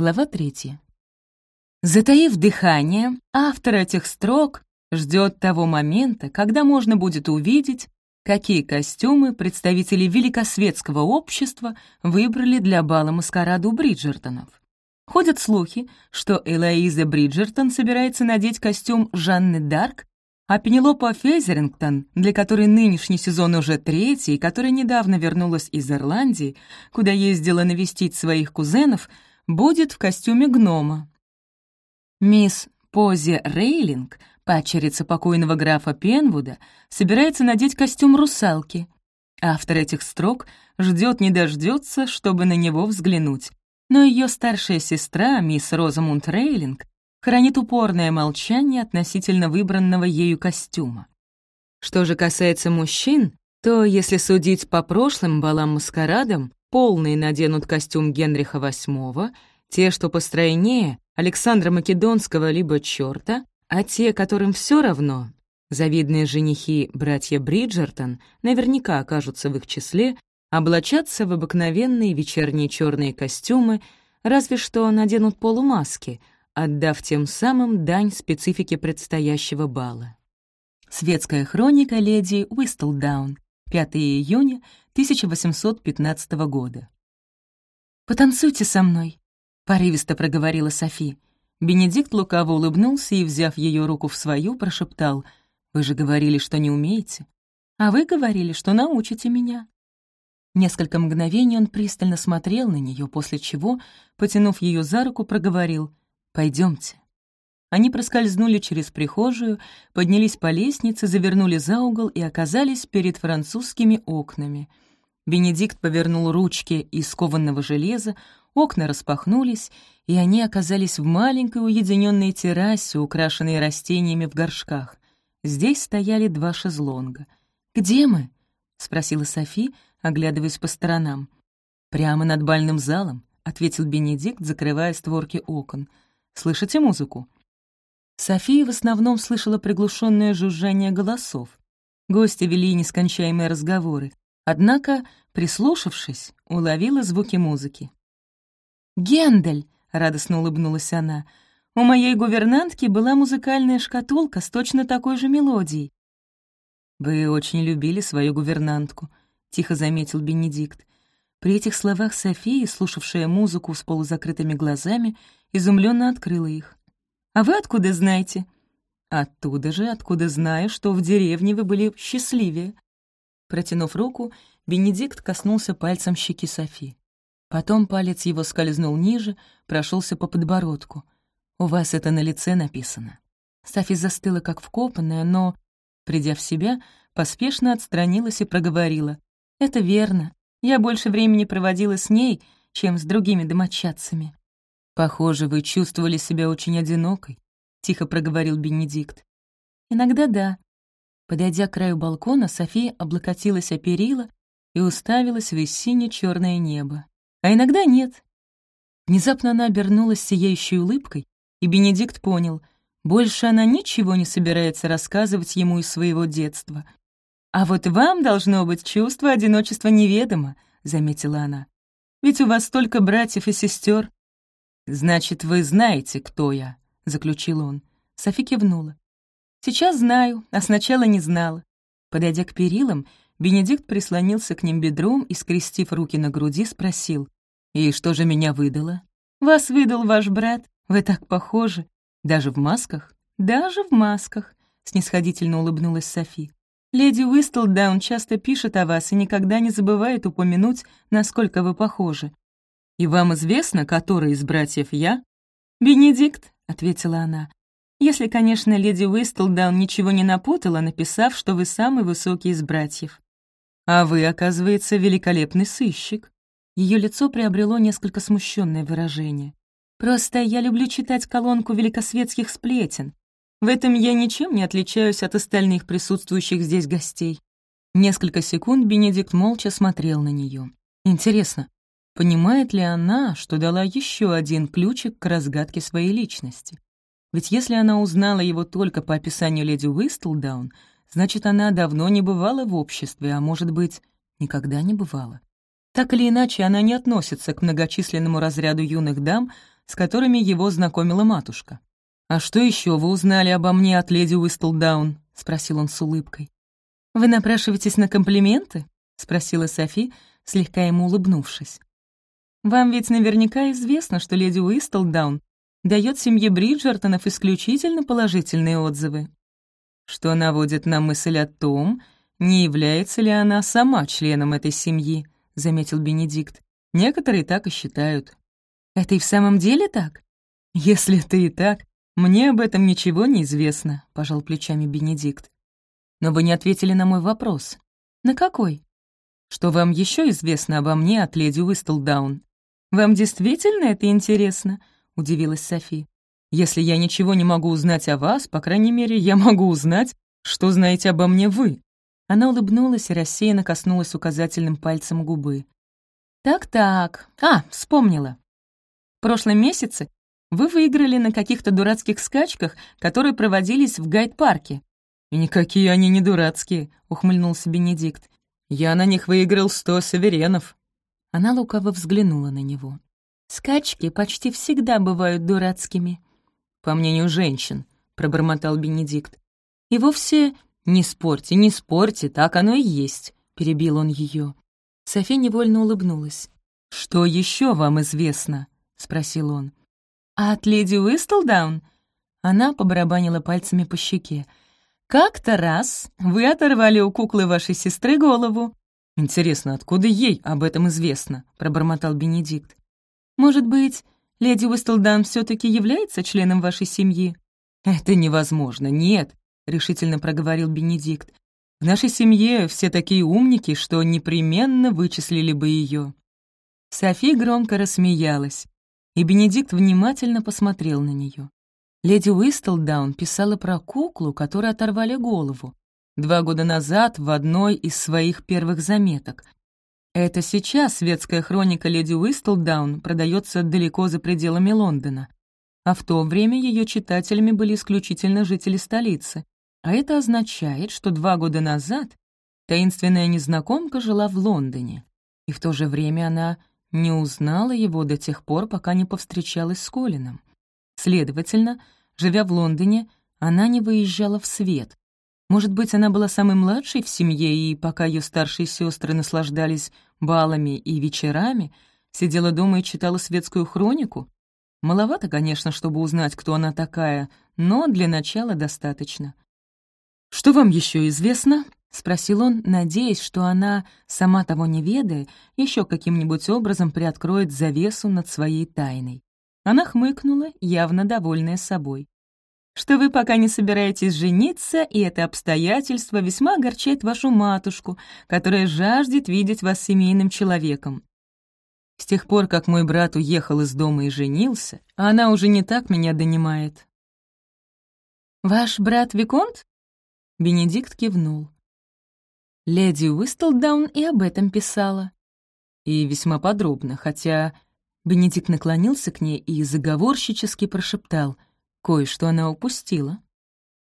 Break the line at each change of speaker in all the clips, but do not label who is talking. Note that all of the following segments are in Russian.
Глава третья. Затаив дыхание, автор этих строк ждет того момента, когда можно будет увидеть, какие костюмы представители великосветского общества выбрали для бала маскараду Бриджертонов. Ходят слухи, что Элоиза Бриджертон собирается надеть костюм Жанны Дарк, а Пенелопа Фезерингтон, для которой нынешний сезон уже третий, и которая недавно вернулась из Ирландии, куда ездила навестить своих кузенов, будет в костюме гнома. Мисс Пози Рейлинг, падчерица покойного графа Пенвуда, собирается надеть костюм русалки. Автор этих строк ждет не дождется, чтобы на него взглянуть. Но ее старшая сестра, мисс Розамунд Рейлинг, хранит упорное молчание относительно выбранного ею костюма. Что же касается мужчин, то, если судить по прошлым балам-маскарадам, полные наденут костюм Генриха VIII, те, что постройнее, Александра Македонского либо чёрта, а те, которым все равно, завидные женихи братья Бриджертон, наверняка окажутся в их числе, облачатся в обыкновенные вечерние черные костюмы, разве что наденут полумаски, отдав тем самым дань специфике предстоящего бала. Светская хроника леди Уистлдаун, 5 июня 1815 года. «Потанцуйте со мной», — порывисто проговорила Софи. Бенедикт лукаво улыбнулся и, взяв ее руку в свою, прошептал, «Вы же говорили, что не умеете. А вы говорили, что научите меня». Несколько мгновений он пристально смотрел на нее, после чего, потянув ее за руку, проговорил «Пойдемте». Они проскользнули через прихожую, поднялись по лестнице, завернули за угол и оказались перед французскими окнами. Бенедикт повернул ручки из кованного железа, окна распахнулись, и они оказались в маленькой уединенной террасе, украшенной растениями в горшках. Здесь стояли два шезлонга. «Где мы?» — спросила Софи, оглядываясь по сторонам. «Прямо над бальным залом», — ответил Бенедикт, закрывая створки окон. «Слышите музыку?» София в основном слышала приглушенное жужжание голосов. Гости вели нескончаемые разговоры, однако, прислушавшись, уловила звуки музыки. «Гендель!» — радостно улыбнулась она. «У моей гувернантки была музыкальная шкатулка с точно такой же мелодией». «Вы очень любили свою гувернантку», — тихо заметил Бенедикт. При этих словах София, слушавшая музыку с полузакрытыми глазами, изумленно открыла их. А вы откуда знаете?» «Оттуда же, откуда знаю, что в деревне вы были счастливее». Протянув руку, Бенедикт коснулся пальцем щеки Софи. Потом палец его скользнул ниже, прошелся по подбородку. «У вас это на лице написано». Софи застыла, как вкопанная, но, придя в себя, поспешно отстранилась и проговорила. «Это верно. Я больше времени проводила с ней, чем с другими домочадцами». «Похоже, вы чувствовали себя очень одинокой», — тихо проговорил Бенедикт. «Иногда да». Подойдя к краю балкона, София облокотилась о перила и уставилась в сине черное небо. А иногда нет. Внезапно она обернулась сияющей улыбкой, и Бенедикт понял, больше она ничего не собирается рассказывать ему из своего детства. «А вот вам должно быть чувство одиночества неведомо», — заметила она. «Ведь у вас столько братьев и сестер. «Значит, вы знаете, кто я», — заключил он. Софи кивнула. «Сейчас знаю, а сначала не знала». Подойдя к перилам, Бенедикт прислонился к ним бедром и, скрестив руки на груди, спросил. «И что же меня выдало?» «Вас выдал ваш брат. Вы так похожи. Даже в масках?» «Даже в масках», — снисходительно улыбнулась Софи. «Леди Уистлдаун часто пишет о вас и никогда не забывает упомянуть, насколько вы похожи. «И вам известно, который из братьев я?» «Бенедикт», — ответила она. «Если, конечно, леди Уистлдаун ничего не напутала, написав, что вы самый высокий из братьев». «А вы, оказывается, великолепный сыщик». Ее лицо приобрело несколько смущенное выражение. «Просто я люблю читать колонку великосветских сплетен. В этом я ничем не отличаюсь от остальных присутствующих здесь гостей». Несколько секунд Бенедикт молча смотрел на нее. «Интересно, Понимает ли она, что дала еще один ключик к разгадке своей личности? Ведь если она узнала его только по описанию леди Уистлдаун, значит, она давно не бывала в обществе, а, может быть, никогда не бывала. Так или иначе, она не относится к многочисленному разряду юных дам, с которыми его знакомила матушка. «А что еще вы узнали обо мне от леди Уистлдаун?» — спросил он с улыбкой. «Вы напрашиваетесь на комплименты?» — спросила Софи, слегка ему улыбнувшись. «Вам ведь наверняка известно, что леди Уистлдаун дает семье Бриджертонов исключительно положительные отзывы, что наводит на мысль о том, не является ли она сама членом этой семьи», — заметил Бенедикт. «Некоторые так и считают». «Это и в самом деле так?» «Если это и так, мне об этом ничего не известно», — пожал плечами Бенедикт. «Но вы не ответили на мой вопрос». «На какой?» «Что вам еще известно обо мне от леди Уистлдаун?» «Вам действительно это интересно?» — удивилась Софи. «Если я ничего не могу узнать о вас, по крайней мере, я могу узнать, что знаете обо мне вы». Она улыбнулась и рассеянно коснулась указательным пальцем губы. «Так-так. А, вспомнила. В прошлом месяце вы выиграли на каких-то дурацких скачках, которые проводились в гайд-парке». «И никакие они не дурацкие», — ухмыльнулся Бенедикт. «Я на них выиграл сто саверенов». Она лукаво взглянула на него. «Скачки почти всегда бывают дурацкими». «По мнению женщин», — пробормотал Бенедикт. «И вовсе «Не спорьте, не спорьте, так оно и есть», — перебил он ее. София невольно улыбнулась. «Что еще вам известно?» — спросил он. «А от леди Уистлдаун?» Она побарабанила пальцами по щеке. «Как-то раз вы оторвали у куклы вашей сестры голову». «Интересно, откуда ей об этом известно?» — пробормотал Бенедикт. «Может быть, леди Уистлдаун все таки является членом вашей семьи?» «Это невозможно, нет решительно проговорил Бенедикт. «В нашей семье все такие умники, что непременно вычислили бы ее. Софи громко рассмеялась, и Бенедикт внимательно посмотрел на нее. Леди Уистлдаун писала про куклу, которой оторвали голову, два года назад в одной из своих первых заметок. Это сейчас светская хроника леди Уистлдаун продается далеко за пределами Лондона, а в то время ее читателями были исключительно жители столицы. А это означает, что два года назад таинственная незнакомка жила в Лондоне, и в то же время она не узнала его до тех пор, пока не повстречалась с Колином. Следовательно, живя в Лондоне, она не выезжала в свет. Может быть, она была самой младшей в семье, и пока ее старшие сестры наслаждались балами и вечерами, сидела дома и читала светскую хронику? Маловато, конечно, чтобы узнать, кто она такая, но для начала достаточно. «Что вам еще известно?» — спросил он, надеясь, что она, сама того не ведая, еще каким-нибудь образом приоткроет завесу над своей тайной. Она хмыкнула, явно довольная собой. «Что вы пока не собираетесь жениться, и это обстоятельство весьма огорчает вашу матушку, которая жаждет видеть вас семейным человеком. С тех пор, как мой брат уехал из дома и женился, она уже не так меня донимает». «Ваш брат Виконт?» Бенедикт кивнул. Леди Уистлдаун и об этом писала. И весьма подробно, хотя Бенедикт наклонился к ней и заговорщически прошептал. Кое-что она упустила.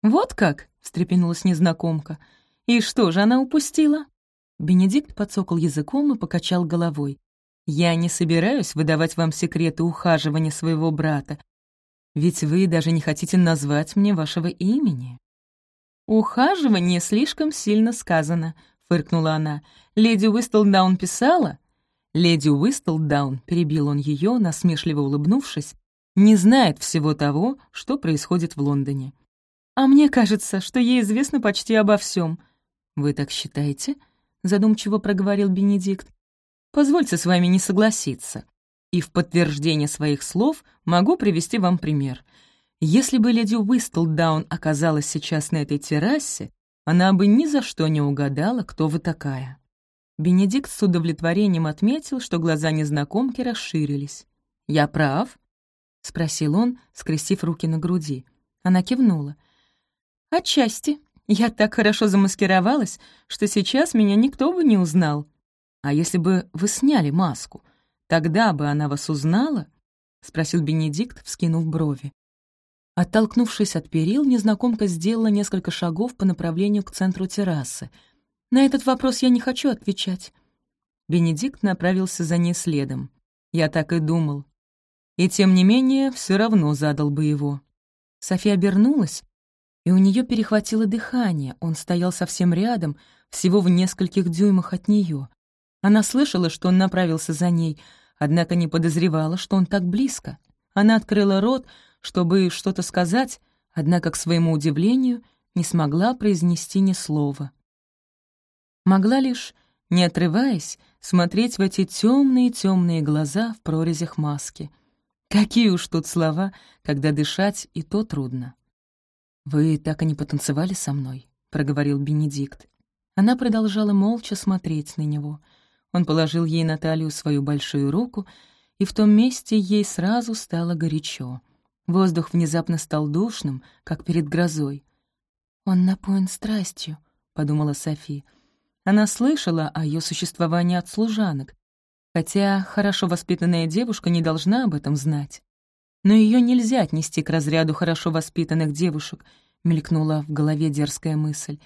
«Вот как?» — встрепенулась незнакомка. «И что же она упустила?» Бенедикт подсокал языком и покачал головой. «Я не собираюсь выдавать вам секреты ухаживания своего брата, ведь вы даже не хотите назвать мне вашего имени». «Ухаживание слишком сильно сказано», — фыркнула она. «Леди Уистлдаун писала?» Леди Уистлдаун, перебил он ее, насмешливо улыбнувшись, не знает всего того, что происходит в Лондоне. «А мне кажется, что ей известно почти обо всем. «Вы так считаете?» — задумчиво проговорил Бенедикт. «Позвольте с вами не согласиться. И в подтверждение своих слов могу привести вам пример. Если бы леди Уистлдаун оказалась сейчас на этой террасе, она бы ни за что не угадала, кто вы такая. Бенедикт с удовлетворением отметил, что глаза незнакомки расширились. «Я прав?» — спросил он, скрестив руки на груди. Она кивнула. «Отчасти. Я так хорошо замаскировалась, что сейчас меня никто бы не узнал. А если бы вы сняли маску, тогда бы она вас узнала?» — спросил Бенедикт, вскинув брови. Оттолкнувшись от перил, незнакомка сделала несколько шагов по направлению к центру террасы. «На этот вопрос я не хочу отвечать». Бенедикт направился за ней следом. «Я так и думал». И тем не менее все равно задал бы его. София обернулась, и у нее перехватило дыхание. Он стоял совсем рядом, всего в нескольких дюймах от нее. Она слышала, что он направился за ней, однако не подозревала, что он так близко. Она открыла рот, чтобы что-то сказать, однако, к своему удивлению, не смогла произнести ни слова. Могла лишь, не отрываясь, смотреть в эти темные темные глаза в прорезях маски. Какие уж тут слова, когда дышать и то трудно. «Вы так и не потанцевали со мной?» — проговорил Бенедикт. Она продолжала молча смотреть на него. Он положил ей на талию свою большую руку, и в том месте ей сразу стало горячо. Воздух внезапно стал душным, как перед грозой. «Он напоен страстью», — подумала Софи. Она слышала о ее существовании от служанок, хотя хорошо воспитанная девушка не должна об этом знать. Но ее нельзя отнести к разряду хорошо воспитанных девушек, мелькнула в голове дерзкая мысль.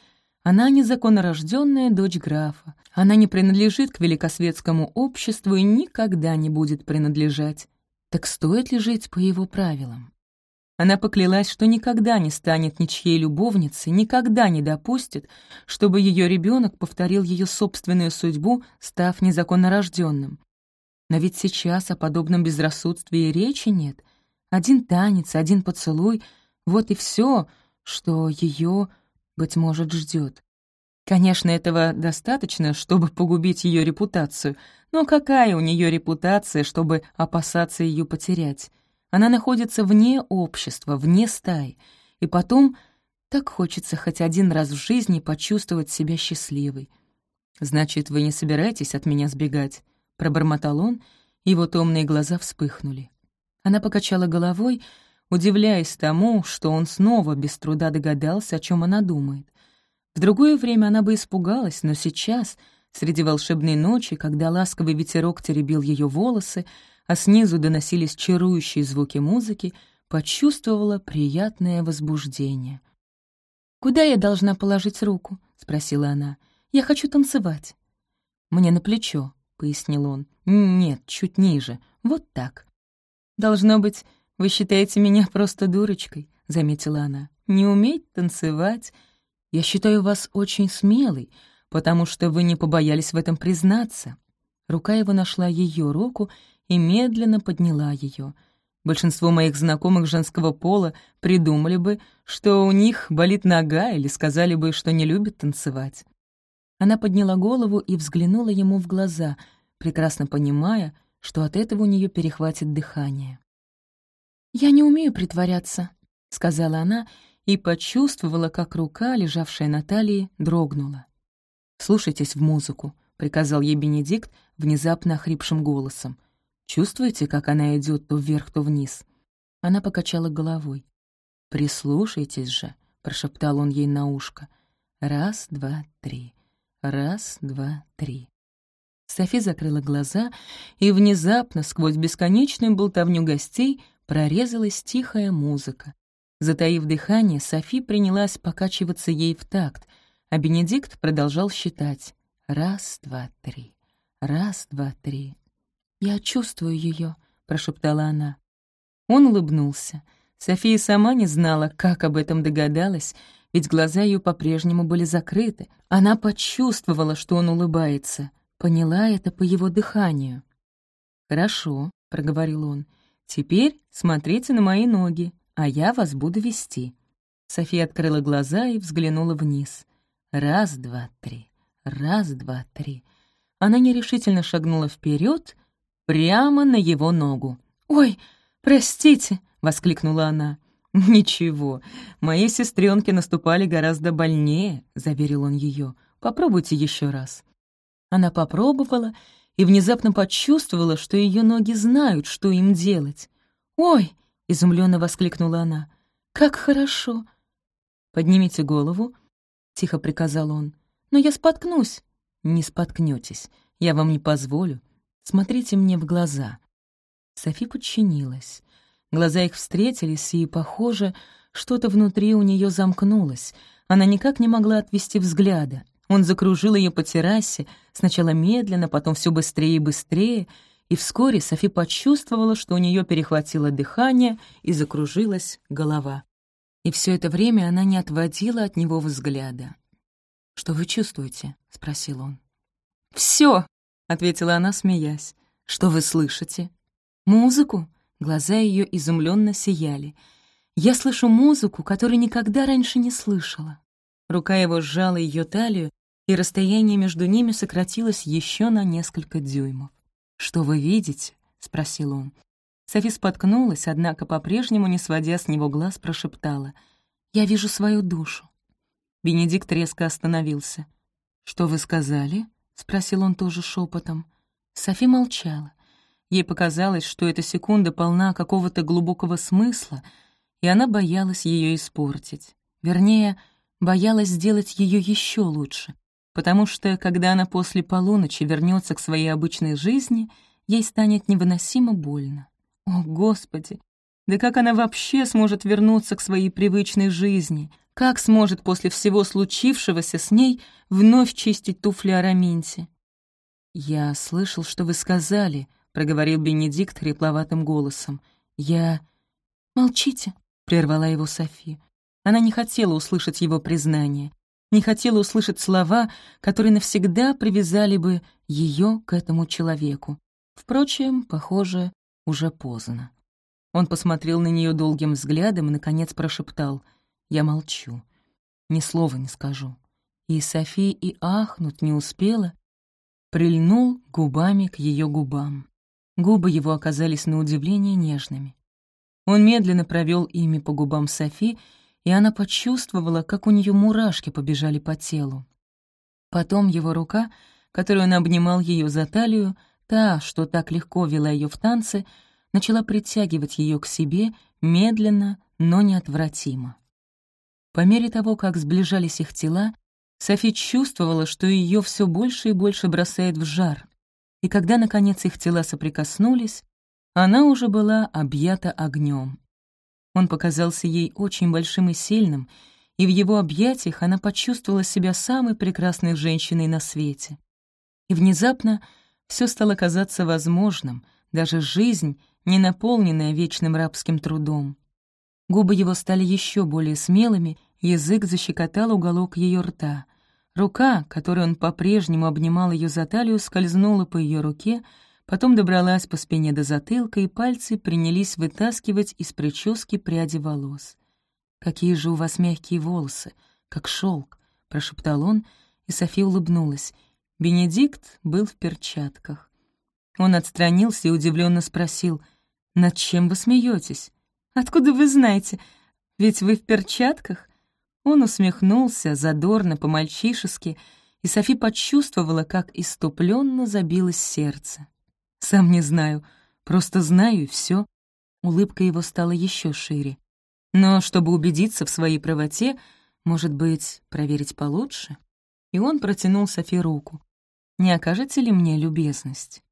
Она незаконно рожденная дочь графа. Она не принадлежит к великосветскому обществу и никогда не будет принадлежать. Так стоит ли жить по его правилам? Она поклялась, что никогда не станет ничьей любовницей, никогда не допустит, чтобы ее ребенок повторил ее собственную судьбу, став незаконно рожденным. Но ведь сейчас о подобном безрассудстве и речи нет. Один танец, один поцелуй — вот и все, что ее, быть может, ждет. Конечно, этого достаточно, чтобы погубить ее репутацию, но какая у нее репутация, чтобы опасаться ее потерять? Она находится вне общества, вне стаи. И потом так хочется хоть один раз в жизни почувствовать себя счастливой. «Значит, вы не собираетесь от меня сбегать?» — пробормотал он, его томные глаза вспыхнули. Она покачала головой, удивляясь тому, что он снова без труда догадался, о чем она думает. В другое время она бы испугалась, но сейчас, среди волшебной ночи, когда ласковый ветерок теребил ее волосы, а снизу доносились чарующие звуки музыки, почувствовала приятное возбуждение. «Куда я должна положить руку?» — спросила она. «Я хочу танцевать». «Мне на плечо», — пояснил он. «Нет, чуть ниже. Вот так». «Должно быть, вы считаете меня просто дурочкой», — заметила она. «Не уметь танцевать. Я считаю вас очень смелой, потому что вы не побоялись в этом признаться». Рука его нашла ее руку и медленно подняла ее. Большинство моих знакомых женского пола придумали бы, что у них болит нога или сказали бы, что не любят танцевать. Она подняла голову и взглянула ему в глаза, прекрасно понимая, что от этого у нее перехватит дыхание. «Я не умею притворяться», — сказала она и почувствовала, как рука, лежавшая на талии, дрогнула. «Слушайтесь в музыку», — приказал ей Бенедикт внезапно охрипшим голосом. Чувствуете, как она идет то вверх, то вниз?» Она покачала головой. «Прислушайтесь же», — прошептал он ей на ушко. «Раз, два, три. Раз, два, три». Софи закрыла глаза, и внезапно, сквозь бесконечную болтовню гостей, прорезалась тихая музыка. Затаив дыхание, Софи принялась покачиваться ей в такт, а Бенедикт продолжал считать. Раз, два, три. Раз, два, три. «Я чувствую ее, прошептала она. Он улыбнулся. София сама не знала, как об этом догадалась, ведь глаза ее по-прежнему были закрыты. Она почувствовала, что он улыбается, поняла это по его дыханию. «Хорошо», — проговорил он, — «теперь смотрите на мои ноги, а я вас буду вести». София открыла глаза и взглянула вниз. Раз, два, три. Раз, два, три. Она нерешительно шагнула вперед прямо на его ногу. «Ой, простите!» — воскликнула она. «Ничего, мои сестренки наступали гораздо больнее», — заверил он ее. «Попробуйте еще раз». Она попробовала и внезапно почувствовала, что ее ноги знают, что им делать. «Ой!» — изумленно воскликнула она. «Как хорошо!» «Поднимите голову», — тихо приказал он. «Но я споткнусь». «Не споткнетесь, я вам не позволю. Смотрите мне в глаза». Софи подчинилась. Глаза их встретились, и, похоже, что-то внутри у нее замкнулось. Она никак не могла отвести взгляда. Он закружил ее по террасе, сначала медленно, потом все быстрее и быстрее, И вскоре Софи почувствовала, что у нее перехватило дыхание и закружилась голова. И все это время она не отводила от него взгляда. «Что вы чувствуете?» — спросил он. Все, ответила она, смеясь. «Что вы слышите?» «Музыку?» Глаза ее изумленно сияли. «Я слышу музыку, которую никогда раньше не слышала». Рука его сжала ее талию, и расстояние между ними сократилось еще на несколько дюймов. «Что вы видите?» — спросил он. Софи споткнулась, однако по-прежнему, не сводя с него глаз, прошептала. «Я вижу свою душу». Бенедикт резко остановился. «Что вы сказали?» — спросил он тоже шепотом. Софи молчала. Ей показалось, что эта секунда полна какого-то глубокого смысла, и она боялась ее испортить. Вернее, боялась сделать ее еще лучше, потому что, когда она после полуночи вернется к своей обычной жизни, ей станет невыносимо больно. О, Господи! Да как она вообще сможет вернуться к своей привычной жизни? Как сможет после всего случившегося с ней вновь чистить туфли Араминте? «Я слышал, что вы сказали», — проговорил Бенедикт хрипловатым голосом. «Я...» «Молчите», — прервала его Софи. Она не хотела услышать его признание, не хотела услышать слова, которые навсегда привязали бы ее к этому человеку. Впрочем, похоже, уже поздно. Он посмотрел на нее долгим взглядом и, наконец, прошептал «Я молчу, ни слова не скажу». И Софи и ахнуть не успела, прильнул губами к ее губам. Губы его оказались на удивление нежными. Он медленно провел ими по губам Софи, и она почувствовала, как у нее мурашки побежали по телу. Потом его рука, которую он обнимал ее за талию, та, что так легко вела ее в танце, начала притягивать ее к себе медленно, но неотвратимо. По мере того, как сближались их тела, Софи чувствовала, что ее все больше и больше бросает в жар, и когда, наконец, их тела соприкоснулись, она уже была объята огнем. Он показался ей очень большим и сильным, и в его объятиях она почувствовала себя самой прекрасной женщиной на свете. И внезапно все стало казаться возможным, даже жизнь, не наполненная вечным рабским трудом. Губы его стали еще более смелыми, язык защекотал уголок ее рта. Рука, которой он по-прежнему обнимал ее за талию, скользнула по ее руке, потом добралась по спине до затылка, и пальцы принялись вытаскивать из прически пряди волос. «Какие же у вас мягкие волосы, как шелк, прошептал он, и София улыбнулась. Бенедикт был в перчатках. Он отстранился и удивленно спросил, «Над чем вы смеетесь? Откуда вы знаете? Ведь вы в перчатках?» Он усмехнулся, задорно, по-мальчишески, и Софи почувствовала, как иступленно забилось сердце. «Сам не знаю, просто знаю, и все. Улыбка его стала еще шире. «Но чтобы убедиться в своей правоте, может быть, проверить получше?» И он протянул Софи руку. «Не окажете ли мне любезность?»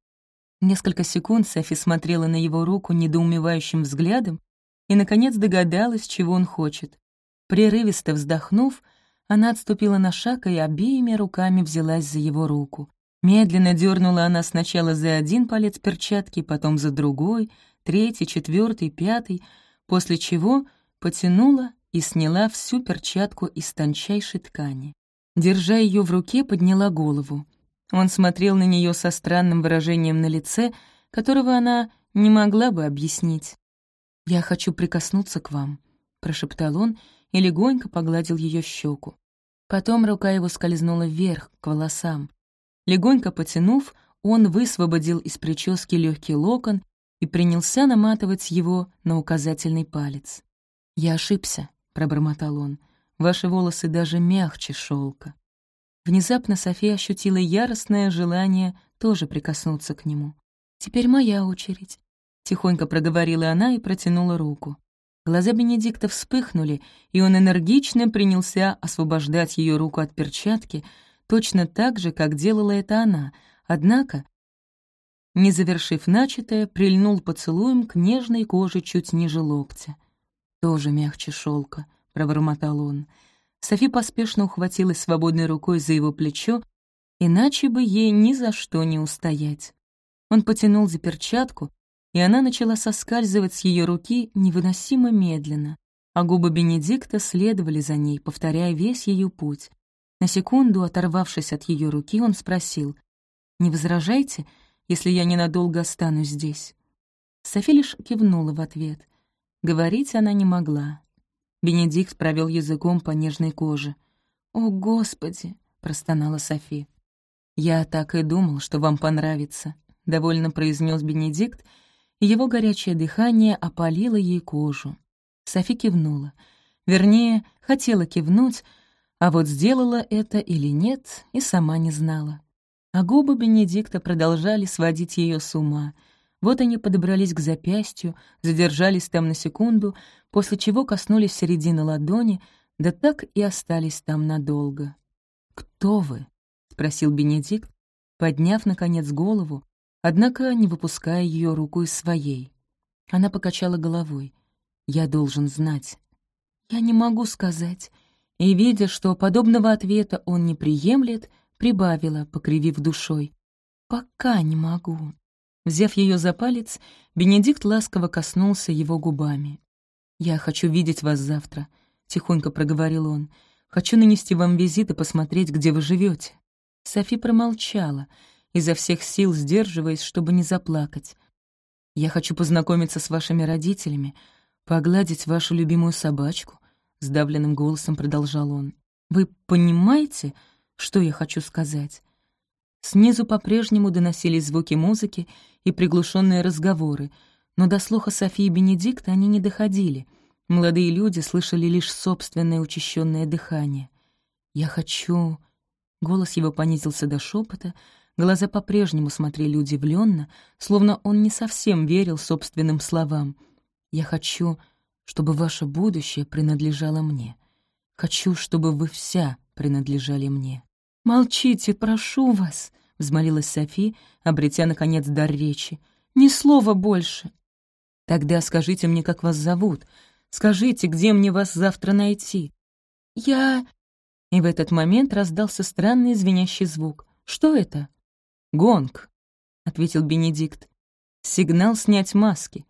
Несколько секунд Софи смотрела на его руку недоумевающим взглядом и, наконец, догадалась, чего он хочет. Прерывисто вздохнув, она отступила на шаг и обеими руками взялась за его руку. Медленно дернула она сначала за один палец перчатки, потом за другой, третий, четвертый, пятый, после чего потянула и сняла всю перчатку из тончайшей ткани. Держа ее в руке, подняла голову. Он смотрел на нее со странным выражением на лице, которого она не могла бы объяснить. «Я хочу прикоснуться к вам», — прошептал он и легонько погладил ее щеку. Потом рука его скользнула вверх, к волосам. Легонько потянув, он высвободил из прически легкий локон и принялся наматывать его на указательный палец. «Я ошибся», — пробормотал он. «Ваши волосы даже мягче шелка». Внезапно София ощутила яростное желание тоже прикоснуться к нему. «Теперь моя очередь», — тихонько проговорила она и протянула руку. Глаза Бенедикта вспыхнули, и он энергично принялся освобождать ее руку от перчатки, точно так же, как делала это она, однако, не завершив начатое, прильнул поцелуем к нежной коже чуть ниже локтя. «Тоже мягче шелка, пробормотал он. Софи поспешно ухватилась свободной рукой за его плечо, иначе бы ей ни за что не устоять. Он потянул за перчатку, и она начала соскальзывать с ее руки невыносимо медленно, а губы Бенедикта следовали за ней, повторяя весь ее путь. На секунду, оторвавшись от ее руки, он спросил, «Не возражайте, если я ненадолго останусь здесь?» Софи лишь кивнула в ответ. Говорить она не могла. Бенедикт провел языком по нежной коже. «О, Господи!» — простонала Софи. «Я так и думал, что вам понравится», — довольно произнес Бенедикт, и его горячее дыхание опалило ей кожу. Софи кивнула. Вернее, хотела кивнуть, а вот сделала это или нет, и сама не знала. А губы Бенедикта продолжали сводить ее с ума. Вот они подобрались к запястью, задержались там на секунду, после чего коснулись середины ладони, да так и остались там надолго. «Кто вы?» — спросил Бенедикт, подняв, наконец, голову, однако не выпуская ее руку из своей. Она покачала головой. «Я должен знать». «Я не могу сказать». И, видя, что подобного ответа он не приемлет, прибавила, покривив душой. «Пока не могу». Взяв ее за палец, Бенедикт ласково коснулся его губами. «Я хочу видеть вас завтра», — тихонько проговорил он. «Хочу нанести вам визит и посмотреть, где вы живете. Софи промолчала, изо всех сил сдерживаясь, чтобы не заплакать. «Я хочу познакомиться с вашими родителями, погладить вашу любимую собачку», — сдавленным голосом продолжал он. «Вы понимаете, что я хочу сказать?» Снизу по-прежнему доносились звуки музыки и приглушенные разговоры, но до слуха Софии Бенедикта они не доходили. Молодые люди слышали лишь собственное учащенное дыхание. «Я хочу...» Голос его понизился до шепота, глаза по-прежнему смотрели удивленно, словно он не совсем верил собственным словам. «Я хочу, чтобы ваше будущее принадлежало мне. Хочу, чтобы вы вся принадлежали мне». «Молчите, прошу вас», — взмолилась Софи, обретя, наконец, дар речи. «Ни слова больше». «Тогда скажите мне, как вас зовут. Скажите, где мне вас завтра найти». «Я...» И в этот момент раздался странный звенящий звук. «Что это?» «Гонг», — ответил Бенедикт. «Сигнал снять маски».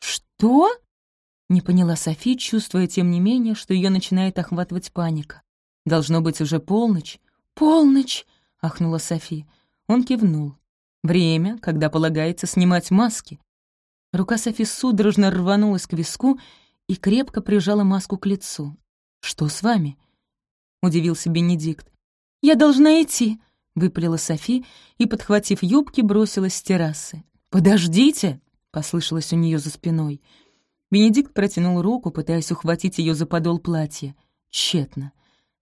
«Что?» — не поняла Софи, чувствуя, тем не менее, что ее начинает охватывать паника. «Должно быть уже полночь». «Полночь!» — ахнула Софи. Он кивнул. «Время, когда полагается снимать маски». Рука Софи судорожно рванулась к виску и крепко прижала маску к лицу. «Что с вами?» удивился Бенедикт. «Я должна идти», — выпалила Софи и, подхватив юбки, бросилась с террасы. «Подождите!» — послышалось у нее за спиной. Бенедикт протянул руку, пытаясь ухватить ее за подол платья. Тщетно.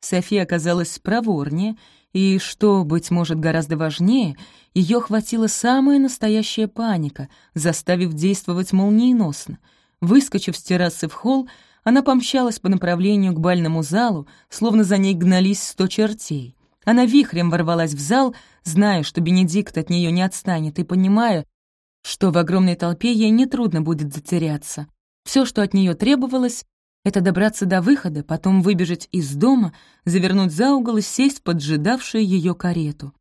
София оказалась проворнее, и, что, быть может, гораздо важнее, ее хватила самая настоящая паника, заставив действовать молниеносно. Выскочив с террасы в холл, она помчалась по направлению к бальному залу, словно за ней гнались сто чертей. Она вихрем ворвалась в зал, зная, что Бенедикт от нее не отстанет, и понимая, что в огромной толпе ей нетрудно будет затеряться. Все, что от нее требовалось, это добраться до выхода, потом выбежать из дома, завернуть за угол и сесть поджидавшую ее карету.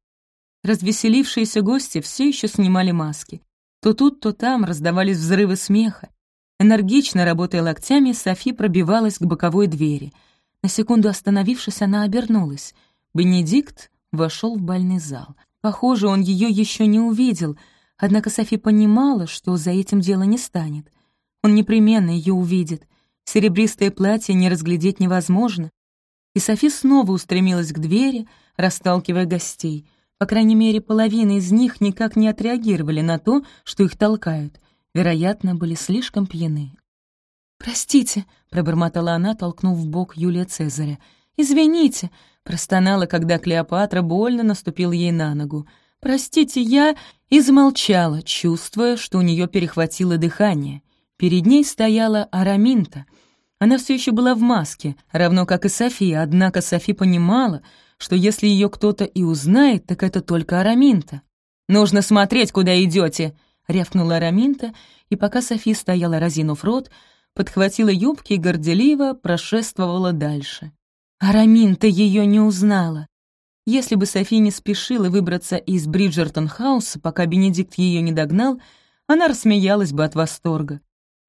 Развеселившиеся гости все еще снимали маски. То тут, то там раздавались взрывы смеха. Энергично работая локтями, Софи пробивалась к боковой двери. На секунду остановившись, она обернулась. Бенедикт вошел в бальный зал. Похоже, он ее еще не увидел, однако Софи понимала, что за этим дело не станет. Он непременно ее увидит. Серебристое платье не разглядеть невозможно. И Софи снова устремилась к двери, расталкивая гостей. По крайней мере, половина из них никак не отреагировали на то, что их толкают — вероятно, были слишком пьяны. «Простите», — пробормотала она, толкнув в бок Юлия Цезаря. «Извините», — простонала, когда Клеопатра больно наступил ей на ногу. «Простите, я...» И замолчала, чувствуя, что у нее перехватило дыхание. Перед ней стояла Араминта. Она все еще была в маске, равно как и София, однако Софи понимала, что если ее кто-то и узнает, так это только Араминта. «Нужно смотреть, куда идете, рявкнула Раминта, и пока Софи стояла разинув рот, подхватила юбки и горделиво прошествовала дальше. А Раминта ее не узнала. Если бы Софи не спешила выбраться из Бриджертон-хауса, пока Бенедикт ее не догнал, она рассмеялась бы от восторга.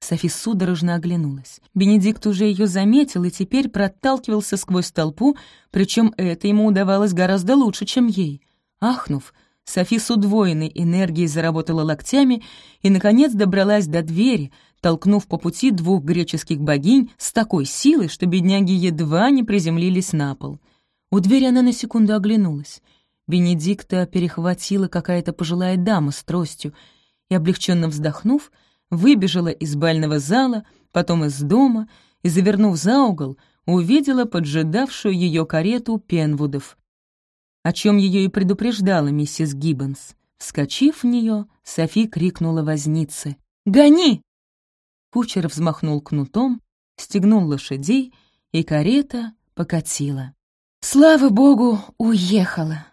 Софи судорожно оглянулась. Бенедикт уже ее заметил и теперь проталкивался сквозь толпу, причем это ему удавалось гораздо лучше, чем ей. Ахнув, Софи с удвоенной энергией заработала локтями и, наконец, добралась до двери, толкнув по пути двух греческих богинь с такой силой, что бедняги едва не приземлились на пол — у двери она на секунду оглянулась. Бенедикта перехватила какая-то пожилая дама с тростью и, облегченно вздохнув, выбежала из бального зала, потом из дома и, завернув за угол, увидела поджидавшую ее карету Пенвудов, о чем ее и предупреждала миссис Гиббонс. Вскочив в нее, Софи крикнула вознице «Гони!». Кучер взмахнул кнутом, стегнул лошадей, и карета покатила. Слава богу, уехала.